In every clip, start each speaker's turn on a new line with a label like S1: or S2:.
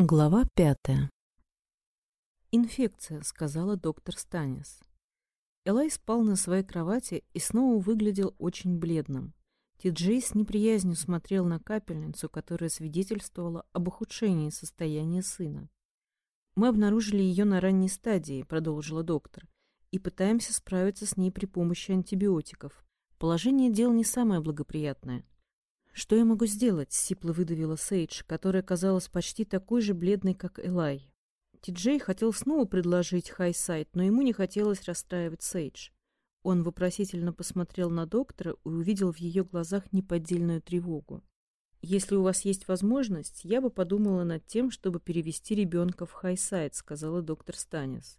S1: Глава пятая. «Инфекция», — сказала доктор Станис. Элай спал на своей кровати и снова выглядел очень бледным. Ти-Джей с неприязнью смотрел на капельницу, которая свидетельствовала об ухудшении состояния сына. «Мы обнаружили ее на ранней стадии», — продолжила доктор, «и пытаемся справиться с ней при помощи антибиотиков. Положение дел не самое благоприятное. «Что я могу сделать?» — сипло выдавила Сейдж, которая казалась почти такой же бледной, как Элай. Ти-Джей хотел снова предложить Хайсайд, но ему не хотелось расстраивать Сейдж. Он вопросительно посмотрел на доктора и увидел в ее глазах неподдельную тревогу. «Если у вас есть возможность, я бы подумала над тем, чтобы перевести ребенка в Хайсайд», — сказала доктор Станис.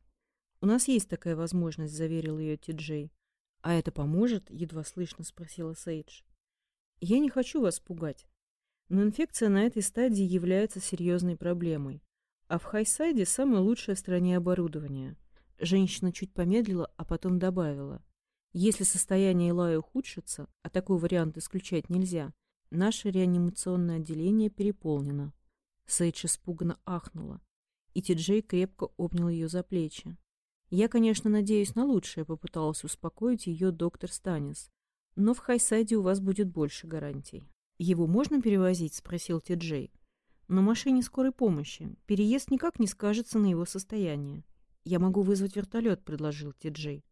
S1: «У нас есть такая возможность», — заверил ее Ти-Джей. «А это поможет?» — едва слышно спросила Сейдж. Я не хочу вас пугать, но инфекция на этой стадии является серьезной проблемой, а в Хайсайде самое лучшее в стране оборудование. Женщина чуть помедлила, а потом добавила. Если состояние Илая ухудшится, а такой вариант исключать нельзя, наше реанимационное отделение переполнено. Сейдж испуганно ахнула, и Ти-Джей крепко обнял ее за плечи. Я, конечно, надеюсь на лучшее, попыталась успокоить ее доктор Станис, но в Хайсайде у вас будет больше гарантий. Его можно перевозить? Спросил Ти-Джей. На машине скорой помощи. Переезд никак не скажется на его состоянии. Я могу вызвать вертолет, предложил Ти-Джей.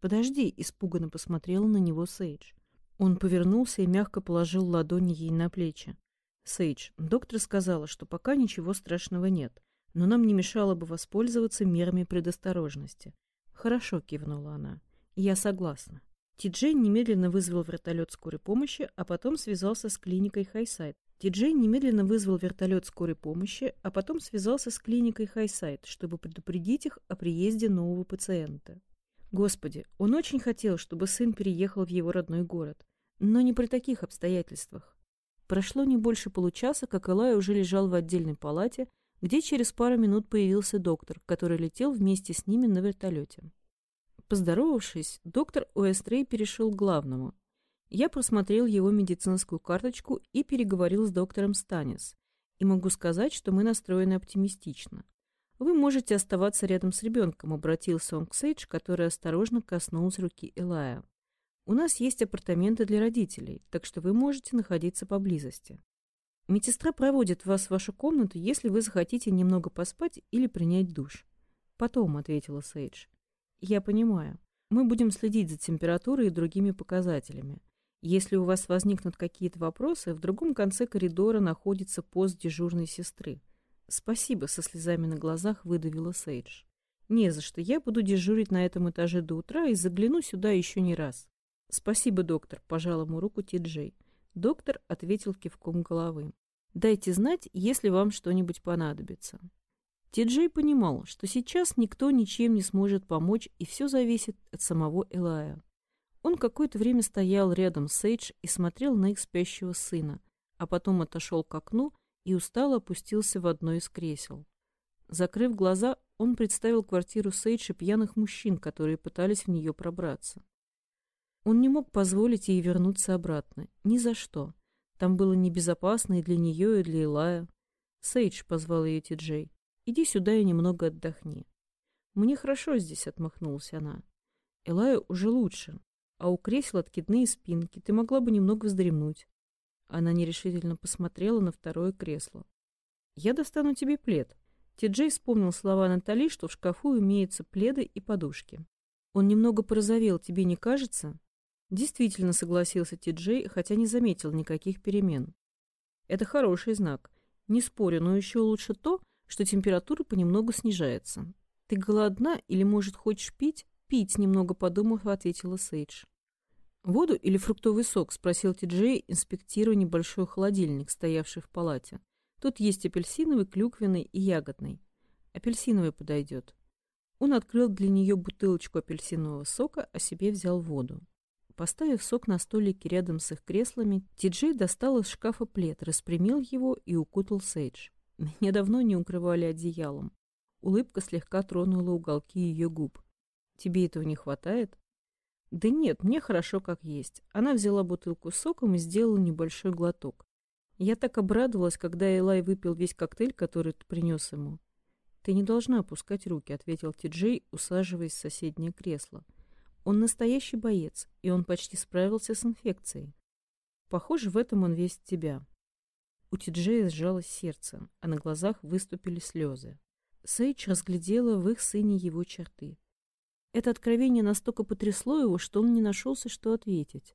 S1: Подожди, испуганно посмотрела на него Сейдж. Он повернулся и мягко положил ладони ей на плечи. Сейдж, доктор сказала, что пока ничего страшного нет, но нам не мешало бы воспользоваться мерами предосторожности. Хорошо, кивнула она. Я согласна. Ти-Джей немедленно вызвал вертолет скорой помощи, а потом связался с клиникой Хайсайд. Ти-Джей немедленно вызвал вертолет скорой помощи, а потом связался с клиникой Хайсайд, чтобы предупредить их о приезде нового пациента. Господи, он очень хотел, чтобы сын переехал в его родной город, но не при таких обстоятельствах. Прошло не больше получаса, как Элай уже лежал в отдельной палате, где через пару минут появился доктор, который летел вместе с ними на вертолете. Поздоровавшись, доктор Уэстрей перешел к главному. Я просмотрел его медицинскую карточку и переговорил с доктором Станис. И могу сказать, что мы настроены оптимистично. Вы можете оставаться рядом с ребенком, обратился он к Сейдж, который осторожно коснулась руки Элая. У нас есть апартаменты для родителей, так что вы можете находиться поблизости. Медсестра проводит вас в вашу комнату, если вы захотите немного поспать или принять душ. Потом, ответила Сейдж. Я понимаю. Мы будем следить за температурой и другими показателями. Если у вас возникнут какие-то вопросы, в другом конце коридора находится пост дежурной сестры. Спасибо, со слезами на глазах выдавила Сейдж. Не за что, я буду дежурить на этом этаже до утра и загляну сюда еще не раз. Спасибо, доктор, пожал ему руку Ти-Джей. Доктор ответил кивком головы. Дайте знать, если вам что-нибудь понадобится. Ти-Джей понимал, что сейчас никто ничем не сможет помочь, и все зависит от самого Элая. Он какое-то время стоял рядом с Эйдж и смотрел на их спящего сына, а потом отошел к окну и устало опустился в одно из кресел. Закрыв глаза, он представил квартиру Сейдж и пьяных мужчин, которые пытались в нее пробраться. Он не мог позволить ей вернуться обратно. Ни за что. Там было небезопасно и для нее, и для Илая. «Сейдж», — позвал ее Ти-Джей. Иди сюда и немного отдохни. Мне хорошо здесь, отмахнулась она. Элаю уже лучше, а у кресел откидные спинки, ты могла бы немного вздремнуть. Она нерешительно посмотрела на второе кресло. Я достану тебе плед. Ти-Джей вспомнил слова Натали, что в шкафу имеются пледы и подушки. Он немного порозовел, тебе не кажется? Действительно согласился Ти-Джей, хотя не заметил никаких перемен. Это хороший знак. Не спорю, но еще лучше то, что температура понемногу снижается. «Ты голодна или, может, хочешь пить?» «Пить», — немного подумав, ответила Сейдж. «Воду или фруктовый сок?» — спросил Ти-Джей, инспектируя небольшой холодильник, стоявший в палате. «Тут есть апельсиновый, клюквенный и ягодный. Апельсиновый подойдет». Он открыл для нее бутылочку апельсинового сока, а себе взял воду. Поставив сок на столике рядом с их креслами, Ти-Джей достал из шкафа плед, распрямил его и укутал Сейдж. Меня давно не укрывали одеялом. Улыбка слегка тронула уголки ее губ. Тебе этого не хватает? Да нет, мне хорошо как есть. Она взяла бутылку с соком и сделала небольшой глоток. Я так обрадовалась, когда Элай выпил весь коктейль, который ты принес ему. Ты не должна опускать руки, ответил Ти-Джей, усаживаясь в соседнее кресло. Он настоящий боец, и он почти справился с инфекцией. Похоже, в этом он весь тебя. У Ти-Джея сжалось сердце, а на глазах выступили слезы. Сейдж разглядела в их сыне его черты. Это откровение настолько потрясло его, что он не нашелся, что ответить.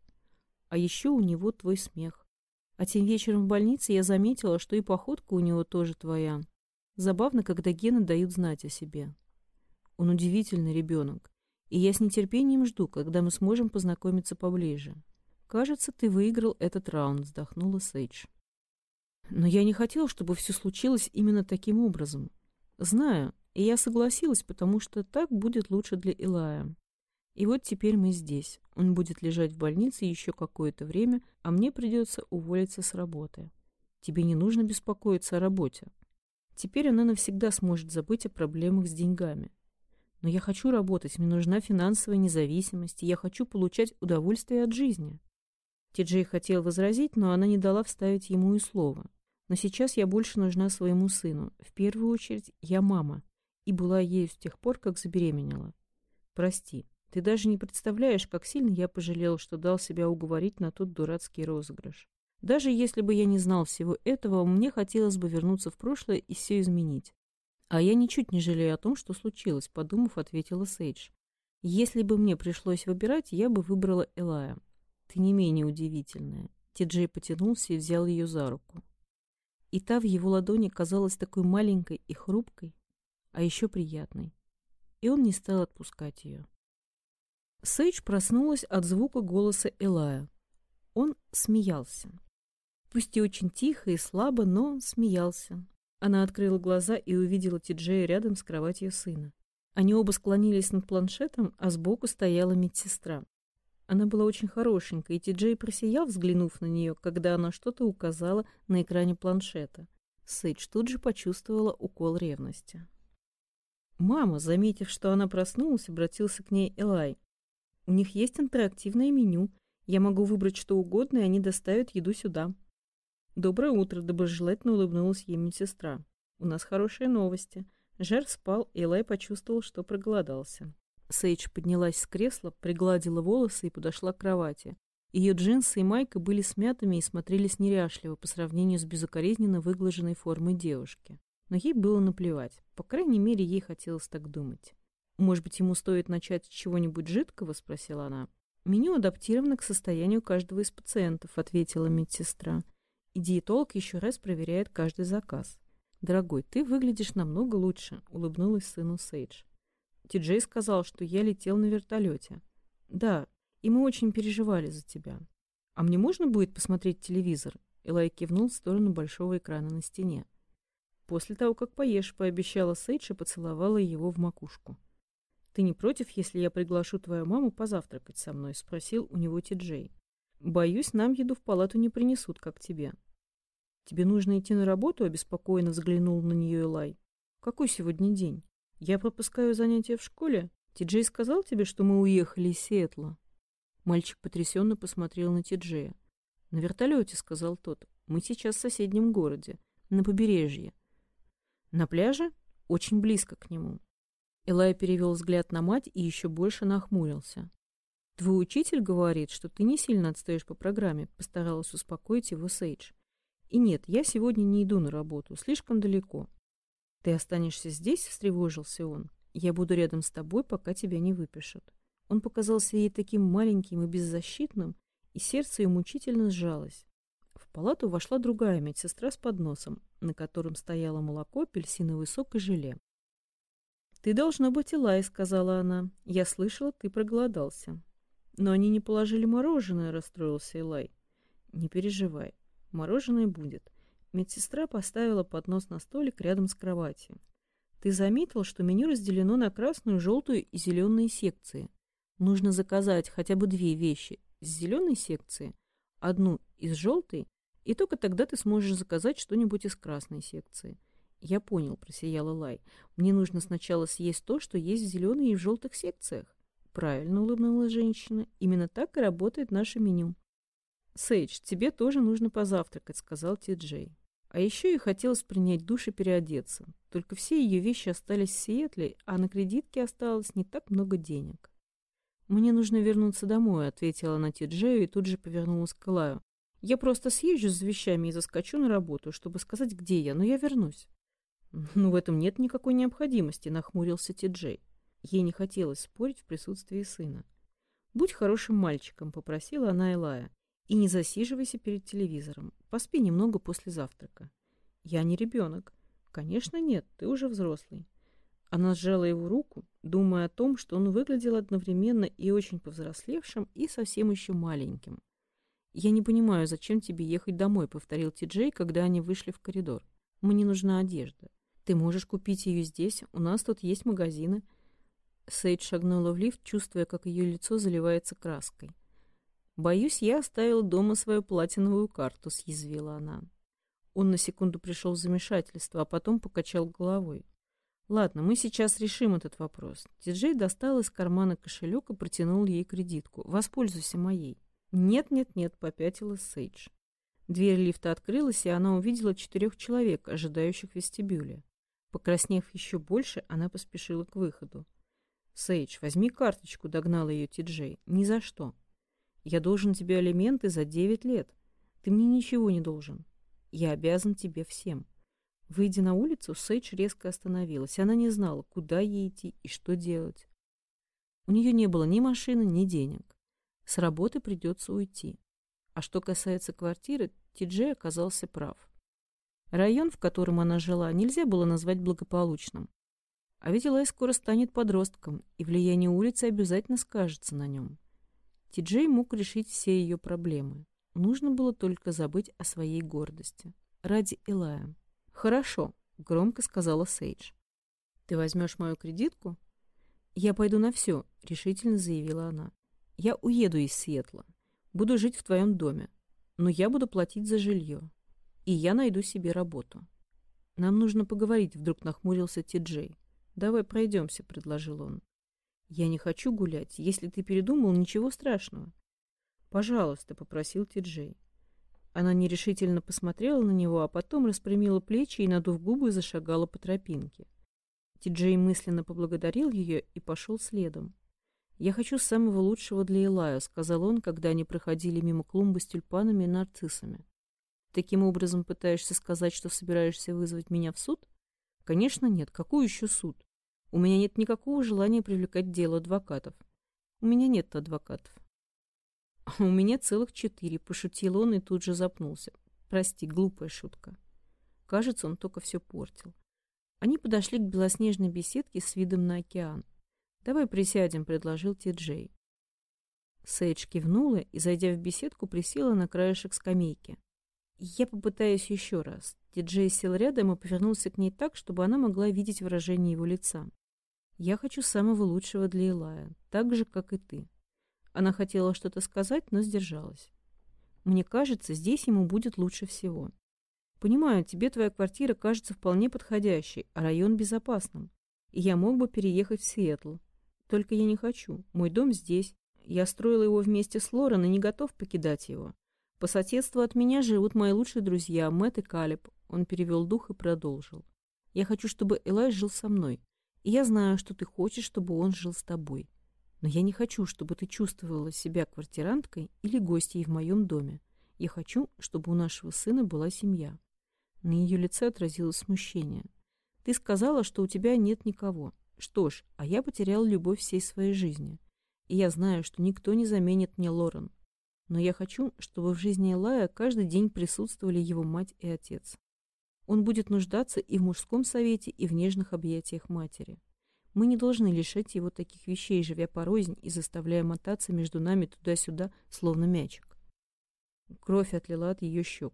S1: А еще у него твой смех. А тем вечером в больнице я заметила, что и походка у него тоже твоя. Забавно, когда гены дают знать о себе. Он удивительный ребенок, и я с нетерпением жду, когда мы сможем познакомиться поближе. Кажется, ты выиграл этот раунд, вздохнула Сейдж. Но я не хотела, чтобы все случилось именно таким образом. Знаю, и я согласилась, потому что так будет лучше для Илая. И вот теперь мы здесь. Он будет лежать в больнице еще какое-то время, а мне придется уволиться с работы. Тебе не нужно беспокоиться о работе. Теперь она навсегда сможет забыть о проблемах с деньгами. Но я хочу работать, мне нужна финансовая независимость, и я хочу получать удовольствие от жизни. Ти-Джей хотел возразить, но она не дала вставить ему и слова. Но сейчас я больше нужна своему сыну. В первую очередь, я мама. И была ею с тех пор, как забеременела. Прости. Ты даже не представляешь, как сильно я пожалел, что дал себя уговорить на тот дурацкий розыгрыш. Даже если бы я не знал всего этого, мне хотелось бы вернуться в прошлое и все изменить. А я ничуть не жалею о том, что случилось, подумав, ответила Сейдж. Если бы мне пришлось выбирать, я бы выбрала Элая. Ты не менее удивительная. Ти-Джей потянулся и взял ее за руку. И та в его ладони казалась такой маленькой и хрупкой, а еще приятной. И он не стал отпускать ее. Сейдж проснулась от звука голоса Элая. Он смеялся. Пусть и очень тихо и слабо, но смеялся. Она открыла глаза и увидела Тиджея рядом с кроватью сына. Они оба склонились над планшетом, а сбоку стояла медсестра. Она была очень хорошенькая, и Тиджей просиял, взглянув на нее, когда она что-то указала на экране планшета. Сейдж тут же почувствовала укол ревности. Мама, заметив, что она проснулась, обратился к ней Элай. У них есть интерактивное меню. Я могу выбрать что угодно, и они доставят еду сюда. Доброе утро, доброжелательно улыбнулась ей медсестра. У нас хорошие новости. Жер спал, и Элай почувствовал, что проголодался. Сейдж поднялась с кресла, пригладила волосы и подошла к кровати. Ее джинсы и майка были смятыми и смотрелись неряшливо по сравнению с безукоризненно выглаженной формой девушки. Но ей было наплевать. По крайней мере, ей хотелось так думать. «Может быть, ему стоит начать с чего-нибудь жидкого?» — спросила она. «Меню адаптировано к состоянию каждого из пациентов», — ответила медсестра. И диетолог еще раз проверяет каждый заказ. «Дорогой, ты выглядишь намного лучше», — улыбнулась сыну Сейдж. Ти-Джей сказал, что я летел на вертолете. «Да, и мы очень переживали за тебя. А мне можно будет посмотреть телевизор?» Элай кивнул в сторону большого экрана на стене. «После того, как поешь», — пообещала Сейдж и поцеловала его в макушку. «Ты не против, если я приглашу твою маму позавтракать со мной?» — спросил у него Ти-Джей. «Боюсь, нам еду в палату не принесут, как тебе». «Тебе нужно идти на работу?» — обеспокоенно взглянул на нее Элай. «Какой сегодня день? Я пропускаю занятия в школе? Ти-Джей сказал тебе, что мы уехали из Сиэтла?» Мальчик потрясенно посмотрел на Ти-Джея. «На вертолете», — сказал тот. «Мы сейчас в соседнем городе, на побережье». «На пляже?» «Очень близко к нему». Элай перевел взгляд на мать и еще больше нахмурился. «Твой учитель говорит, что ты не сильно отстаешь по программе», — постаралась успокоить его Сейдж. «И нет, я сегодня не иду на работу, слишком далеко». «Ты останешься здесь?» — встревожился он. «Я буду рядом с тобой, пока тебя не выпишут». Он показался ей таким маленьким и беззащитным, и сердце ее мучительно сжалось. В палату вошла другая медсестра с подносом, на котором стояло молоко, апельсиновый сок и желе. «Ты должна быть Илай», — сказала она. «Я слышала, ты проголодался». «Но они не положили мороженое», — расстроился Илай. «Не переживай, мороженое будет». Медсестра поставила поднос на столик рядом с кроватью. «Ты заметил, что меню разделено на красную, желтую и зеленые секции? Нужно заказать хотя бы две вещи с зеленой секции, одну из желтой, и только тогда ты сможешь заказать что-нибудь из красной секции. «Я понял», — просияла Лай. «Мне нужно сначала съесть то, что есть в зеленой и в желтых секциях». «Правильно», — улыбнулась женщина. «Именно так и работает наше меню». «Сейдж, тебе тоже нужно позавтракать», — сказал Ти-Джей. А еще ей хотелось принять душ и переодеться. Только все ее вещи остались в Сиэтле, а на кредитке осталось не так много денег. «Мне нужно вернуться домой», — ответила она Ти-Джею и тут же повернулась к Лаю. «Я просто съезжу с вещами и заскочу на работу, чтобы сказать, где я, но я вернусь». «Ну, в этом нет никакой необходимости», — нахмурился Ти-Джей. Ей не хотелось спорить в присутствии сына. «Будь хорошим мальчиком», — попросила она Элая. «И не засиживайся перед телевизором. Поспи немного после завтрака». «Я не ребенок». «Конечно нет, ты уже взрослый». Она сжала его руку, думая о том, что он выглядел одновременно и очень повзрослевшим, и совсем еще маленьким. «Я не понимаю, зачем тебе ехать домой», — повторил Ти-Джей, когда они вышли в коридор. «Мне нужна одежда. Ты можешь купить ее здесь, у нас тут есть магазины». Сейд шагнула в лифт, чувствуя, как ее лицо заливается краской. «Боюсь, я оставила дома свою платиновую карту», — съязвила она. Он на секунду пришел в замешательство, а потом покачал головой. «Ладно, мы сейчас решим этот вопрос». Диджей достал из кармана кошелек и протянул ей кредитку. «Воспользуйся моей». «Нет-нет-нет», — попятилась Сейдж. Дверь лифта открылась, и она увидела четырех человек, ожидающих в вестибюле. Покраснев еще больше, она поспешила к выходу. «Сейдж, возьми карточку», — догнала ее Ти-Джей. «Ни за что. Я должен тебе алименты за девять лет. Ты мне ничего не должен. Я обязан тебе всем». Выйдя на улицу, Сейдж резко остановилась. Она не знала, куда ей идти и что делать. У нее не было ни машины, ни денег. С работы придется уйти. А что касается квартиры, Ти-Джей оказался прав. Район, в котором она жила, нельзя было назвать благополучным. А ведь Элай скоро станет подростком, и влияние улицы обязательно скажется на нем. Ти-Джей мог решить все ее проблемы. Нужно было только забыть о своей гордости. Ради Элая. «Хорошо», — громко сказала Сейдж. «Ты возьмешь мою кредитку?» «Я пойду на все», — решительно заявила она. «Я уеду из Сиэтла. Буду жить в твоем доме. Но я буду платить за жилье. И я найду себе работу». «Нам нужно поговорить», — вдруг нахмурился Ти-Джей. «Давай пройдемся», — предложил он. «Я не хочу гулять. Если ты передумал, ничего страшного». «Пожалуйста», — попросил Ти-Джей. Она нерешительно посмотрела на него, а потом распрямила плечи и, надув губы, зашагала по тропинке. Ти-Джей мысленно поблагодарил ее и пошел следом. «Я хочу самого лучшего для Илая», — сказал он, когда они проходили мимо клумбы с тюльпанами и нарциссами. «Таким образом пытаешься сказать, что собираешься вызвать меня в суд?» «Конечно нет. Какой еще суд? У меня нет никакого желания привлекать дело адвокатов. У меня нет адвокатов. у меня целых четыре, пошутил он и тут же запнулся. Прости, глупая шутка. Кажется, он только все портил. Они подошли к белоснежной беседке с видом на океан. «Давай присядем», — предложил Ти-Джей. Сейдж кивнула и, зайдя в беседку, присела на краешек скамейки. «Я попытаюсь еще раз». Диджей сел рядом и повернулся к ней так, чтобы она могла видеть выражение его лица. «Я хочу самого лучшего для Илая, так же, как и ты». Она хотела что-то сказать, но сдержалась. «Мне кажется, здесь ему будет лучше всего. Понимаю, тебе твоя квартира кажется вполне подходящей, а район безопасным. И я мог бы переехать в Сиэтл. Только я не хочу. Мой дом здесь. Я строила его вместе с Лорен и не готов покидать его. По соседству от меня живут мои лучшие друзья Мэтт и Калиб. Он перевел дух и продолжил. Я хочу, чтобы Элай жил со мной. И я знаю, что ты хочешь, чтобы он жил с тобой. Но я не хочу, чтобы ты чувствовала себя квартиранткой или гостьей в моем доме. Я хочу, чтобы у нашего сына была семья. На ее лице отразилось смущение. Ты сказала, что у тебя нет никого. Что ж, а я потерял любовь всей своей жизни. И я знаю, что никто не заменит мне Лорен. Но я хочу, чтобы в жизни Элая каждый день присутствовали его мать и отец. Он будет нуждаться и в мужском совете, и в нежных объятиях матери. Мы не должны лишать его таких вещей, живя порознь и заставляя мотаться между нами туда-сюда, словно мячик. Кровь отлила от ее щек.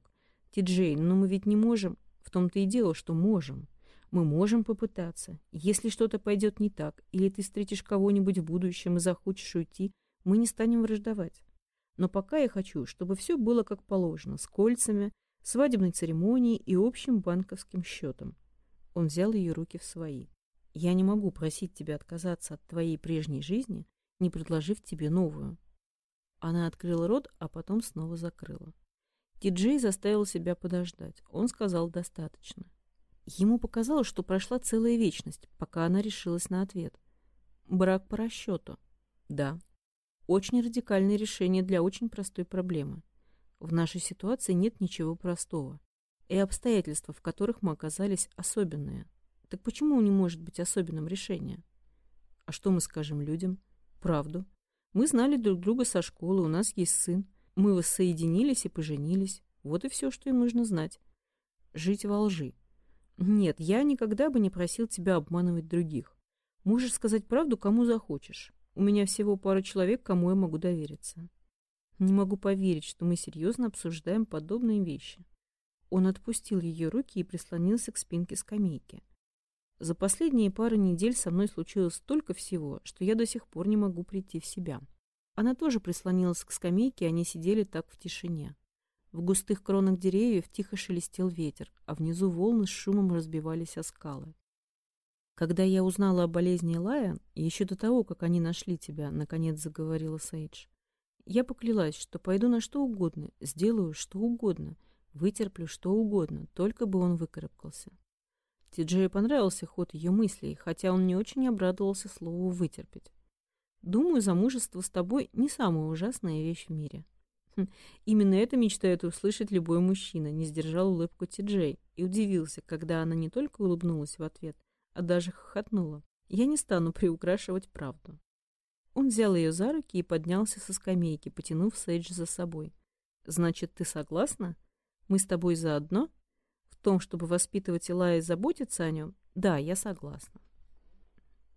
S1: Ти-Джей, но мы ведь не можем. В том-то и дело, что можем. Мы можем попытаться. Если что-то пойдет не так, или ты встретишь кого-нибудь в будущем и захочешь уйти, мы не станем враждовать. Но пока я хочу, чтобы все было как положено, с кольцами, свадебной церемонией и общим банковским счетом. Он взял ее руки в свои. Я не могу просить тебя отказаться от твоей прежней жизни, не предложив тебе новую. Она открыла рот, а потом снова закрыла. Ти-Джей заставил себя подождать. Он сказал достаточно. Ему показалось, что прошла целая вечность, пока она решилась на ответ. Брак по расчету. Да. Очень радикальное решение для очень простой проблемы. В нашей ситуации нет ничего простого. И обстоятельства, в которых мы оказались, особенные. Так почему не может быть особенным решение? А что мы скажем людям? Правду. Мы знали друг друга со школы, у нас есть сын. Мы воссоединились и поженились. Вот и все, что им нужно знать. Жить во лжи. Нет, я никогда бы не просил тебя обманывать других. Можешь сказать правду, кому захочешь. У меня всего пара человек, кому я могу довериться. Не могу поверить, что мы серьезно обсуждаем подобные вещи. Он отпустил ее руки и прислонился к спинке скамейки. За последние пару недель со мной случилось столько всего, что я до сих пор не могу прийти в себя. Она тоже прислонилась к скамейке, и они сидели так в тишине. В густых кронах деревьев тихо шелестел ветер, а внизу волны с шумом разбивались о скалы. «Когда я узнала о болезни Лая, еще до того, как они нашли тебя», — наконец заговорила Сейдж, «я поклялась, что пойду на что угодно, сделаю что угодно, вытерплю что угодно, только бы он выкарабкался». Ти-Джею понравился ход ее мыслей, хотя он не очень обрадовался слову «вытерпеть». «Думаю, замужество с тобой не самая ужасная вещь в мире». Хм, именно это мечтает услышать любой мужчина, не сдержал улыбку Ти-Джей и удивился, когда она не только улыбнулась в ответ, а даже хохотнула. Я не стану приукрашивать правду. Он взял ее за руки и поднялся со скамейки, потянув Сейдж за собой. «Значит, ты согласна? Мы с тобой заодно? В том, чтобы воспитывать Илая и заботиться о нем? Да, я согласна».